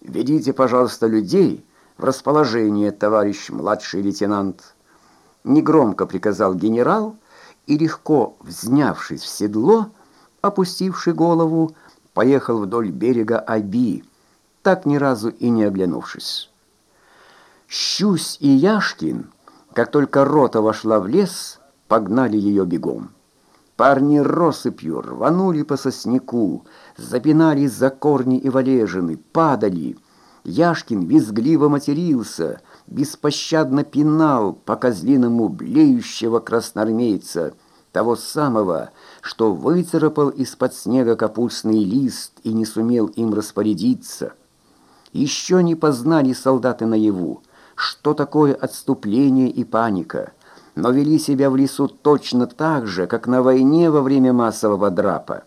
Ведите, пожалуйста, людей в расположение, товарищ младший лейтенант. Негромко приказал генерал и, легко взнявшись в седло, опустивший голову, поехал вдоль берега Аби, так ни разу и не оглянувшись. Щусь и Яшкин, как только рота вошла в лес, погнали ее бегом. Парни россыпью рванули по сосняку, запинались за корни и валежины, падали. Яшкин визгливо матерился, беспощадно пинал по козлиному блеющего красноармейца, того самого, что выцарапал из-под снега капустный лист и не сумел им распорядиться. Еще не познали солдаты наяву, что такое отступление и паника, но вели себя в лесу точно так же, как на войне во время массового драпа.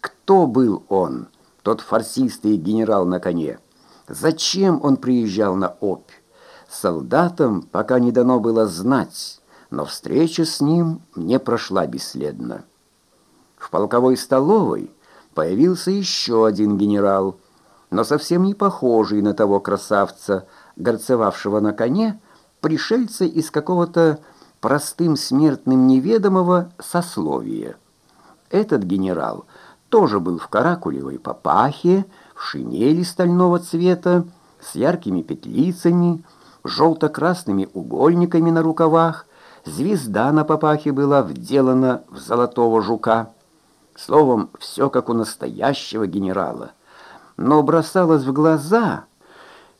Кто был он, тот фарсистый генерал на коне? Зачем он приезжал на Обь? Солдатам пока не дано было знать, но встреча с ним не прошла бесследно. В полковой столовой появился еще один генерал, но совсем не похожий на того красавца, горцевавшего на коне, пришельца из какого-то простым смертным неведомого сословия. Этот генерал тоже был в каракулевой папахе, в шинели стального цвета, с яркими петлицами, желто-красными угольниками на рукавах, звезда на папахе была вделана в золотого жука. Словом, все как у настоящего генерала. Но бросалось в глаза —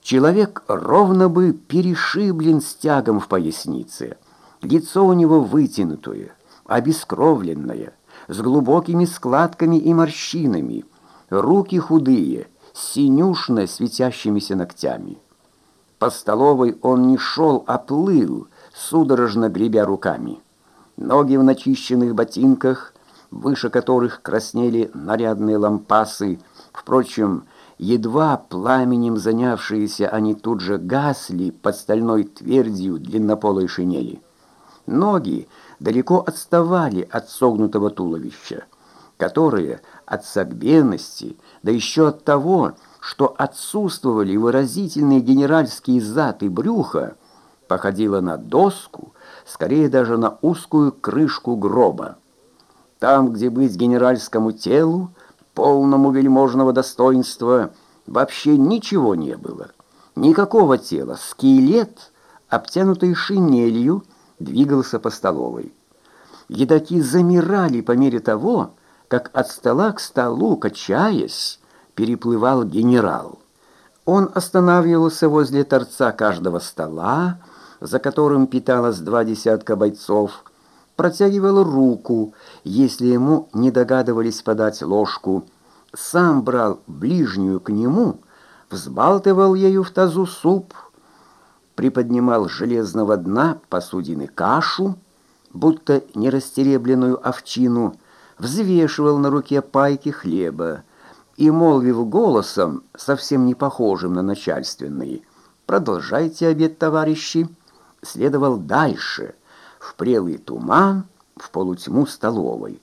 Человек ровно бы перешиблен стягом в пояснице. Лицо у него вытянутое, обескровленное, с глубокими складками и морщинами, руки худые, синюшно светящимися ногтями. По столовой он не шел, а плыл, судорожно гребя руками. Ноги в начищенных ботинках, выше которых краснели нарядные лампасы, впрочем, Едва пламенем занявшиеся, они тут же гасли под стальной твердью длиннополой шинели. Ноги далеко отставали от согнутого туловища, которое от согбенности, да еще от того, что отсутствовали выразительные генеральские зад и брюхо, походило на доску, скорее даже на узкую крышку гроба. Там, где быть генеральскому телу, полному вельможного достоинства, вообще ничего не было. Никакого тела. Скелет, обтянутый шинелью, двигался по столовой. Едаки замирали по мере того, как от стола к столу, качаясь, переплывал генерал. Он останавливался возле торца каждого стола, за которым питалось два десятка бойцов, протягивал руку, если ему не догадывались подать ложку, сам брал ближнюю к нему, взбалтывал ею в тазу суп, приподнимал железного дна посудины кашу, будто нерастеребленную овчину, взвешивал на руке пайки хлеба и, молвив голосом, совсем не похожим на начальственный, «Продолжайте обед, товарищи», следовал дальше — в прелый туман, в полутьму столовой.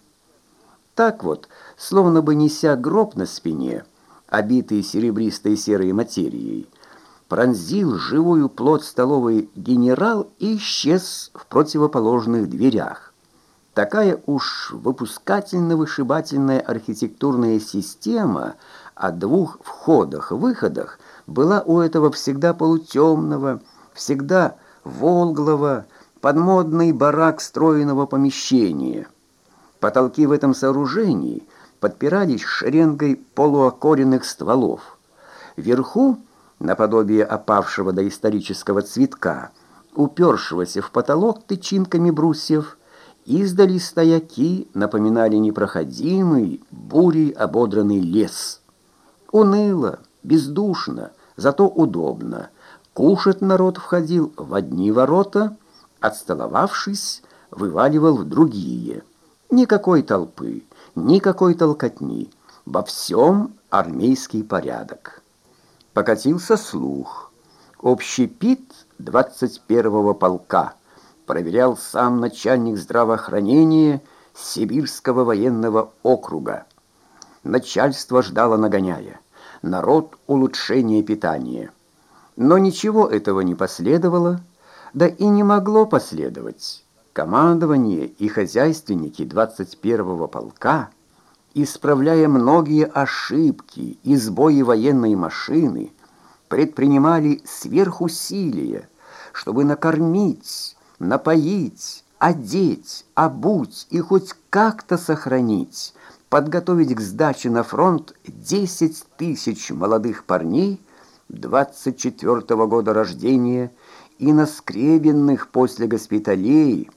Так вот, словно бы неся гроб на спине, обитый серебристой серой материей, пронзил живую плоть столовой генерал и исчез в противоположных дверях. Такая уж выпускательно-вышибательная архитектурная система о двух входах-выходах была у этого всегда полутемного, всегда волглого, подмодный барак стройного помещения. Потолки в этом сооружении подпирались шеренгой полуокоренных стволов. Вверху, наподобие опавшего доисторического цветка, упершегося в потолок тычинками брусьев, издали стояки напоминали непроходимый, бурей ободранный лес. Уныло, бездушно, зато удобно. Кушать народ входил в одни ворота — отстоловавшись, вываливал в другие. Никакой толпы, никакой толкотни, во всем армейский порядок. Покатился слух. Общий пит 21-го полка проверял сам начальник здравоохранения Сибирского военного округа. Начальство ждало нагоняя. народ улучшения питания. Но ничего этого не последовало, да и не могло последовать. Командование и хозяйственники 21-го полка, исправляя многие ошибки и сбои военной машины, предпринимали сверхусилия, чтобы накормить, напоить, одеть, обуть и хоть как-то сохранить, подготовить к сдаче на фронт 10 тысяч молодых парней 24 -го года рождения и наскребенных после госпиталей,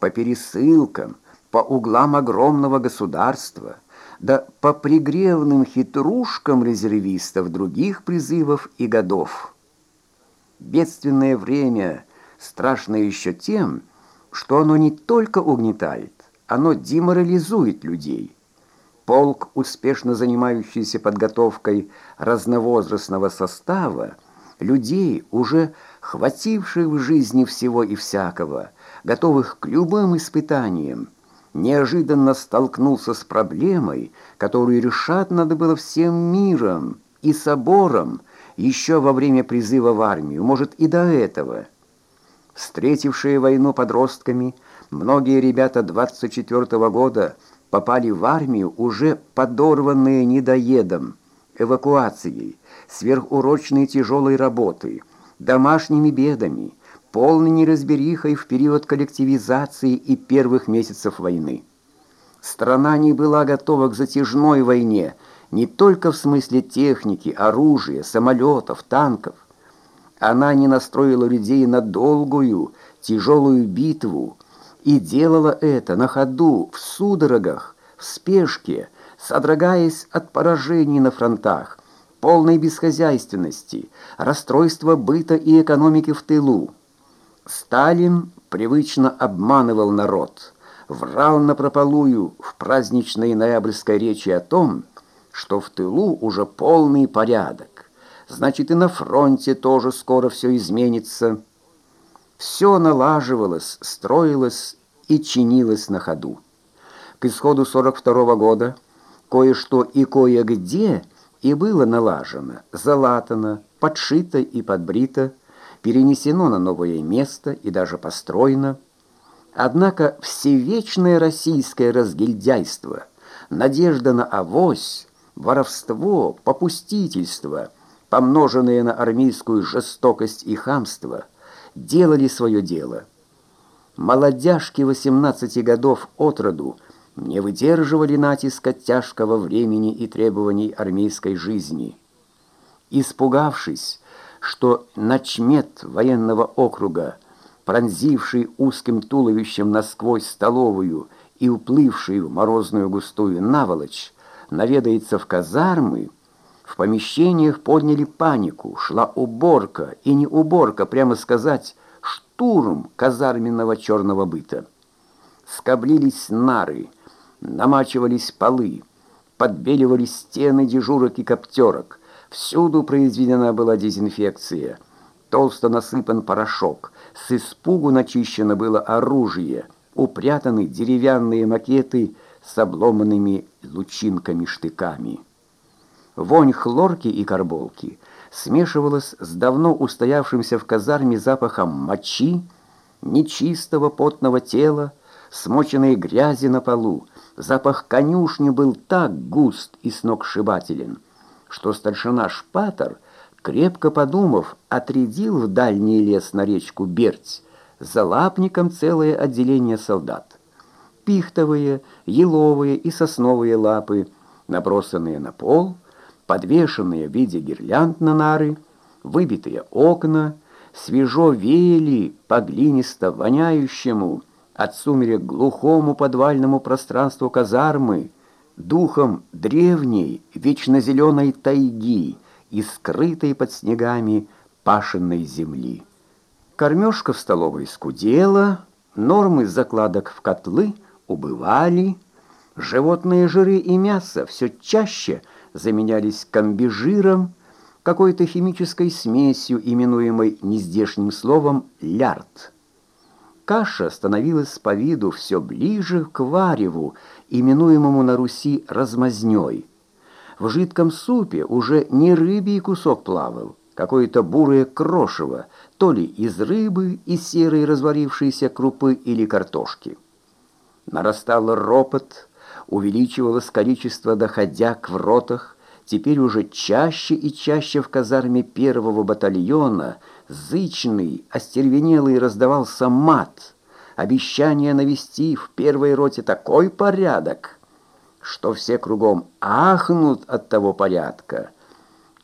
по пересылкам, по углам огромного государства, да по пригревным хитрушкам резервистов других призывов и годов. Бедственное время страшно еще тем, что оно не только угнетает, оно деморализует людей. Полк, успешно занимающийся подготовкой разновозрастного состава, людей, уже хвативших в жизни всего и всякого, готовых к любым испытаниям, неожиданно столкнулся с проблемой, которую решать надо было всем миром и собором еще во время призыва в армию, может и до этого. Встретившие войну подростками, многие ребята 24 -го года попали в армию уже подорванные недоедом, эвакуацией, сверхурочной тяжелой работой, домашними бедами, полной неразберихой в период коллективизации и первых месяцев войны. Страна не была готова к затяжной войне, не только в смысле техники, оружия, самолетов, танков. Она не настроила людей на долгую, тяжелую битву и делала это на ходу, в судорогах, в спешке, содрогаясь от поражений на фронтах, полной бесхозяйственности, расстройства быта и экономики в тылу. Сталин привычно обманывал народ, врал напропалую в праздничной ноябрьской речи о том, что в тылу уже полный порядок, значит и на фронте тоже скоро все изменится. Все налаживалось, строилось и чинилось на ходу. К исходу 42 -го года кое-что и кое-где и было налажено, залатано, подшито и подбрито, перенесено на новое место и даже построено. Однако всевечное российское разгильдяйство, надежда на авось, воровство, попустительство, помноженные на армейскую жестокость и хамство, делали свое дело. Молодяжки 18 годов от роду не выдерживали натиска тяжкого времени и требований армейской жизни. Испугавшись, что начмет военного округа, пронзивший узким туловищем насквозь столовую и уплывший в морозную густую наволочь, наведается в казармы, в помещениях подняли панику, шла уборка, и не уборка, прямо сказать, штурм казарменного черного быта. Скоблились нары, намачивались полы, подбеливались стены дежурок и коптерок, Всюду произведена была дезинфекция. Толсто насыпан порошок. С испугу начищено было оружие. Упрятаны деревянные макеты с обломанными лучинками-штыками. Вонь хлорки и карболки смешивалась с давно устоявшимся в казарме запахом мочи, нечистого потного тела, смоченной грязи на полу. Запах конюшни был так густ и сногсшибателен — что старшина Шпатор, крепко подумав, отрядил в дальний лес на речку Берть за лапником целое отделение солдат. Пихтовые, еловые и сосновые лапы, набросанные на пол, подвешенные в виде гирлянд на нары, выбитые окна, свежо веяли по глинисто воняющему от сумерек глухому подвальному пространству казармы, духом древней, вечно зеленой тайги и скрытой под снегами пашенной земли. Кормежка в столовой скудела, нормы закладок в котлы убывали, животные жиры и мясо все чаще заменялись комбижиром, какой-то химической смесью, именуемой нездешним словом «лярд». Каша становилась по виду все ближе к вареву, именуемому на Руси размазнёй. В жидком супе уже не рыбий кусок плавал, какое-то бурое крошево, то ли из рыбы, из серой разварившейся крупы или картошки. Нарастал ропот, увеличивалось количество доходяг в ротах, теперь уже чаще и чаще в казарме первого батальона зычный, остервенелый раздавался мат, обещание навести в первой роте такой порядок, что все кругом ахнут от того порядка,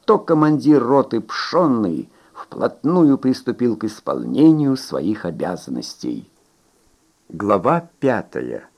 то командир роты Пшенный вплотную приступил к исполнению своих обязанностей. Глава пятая.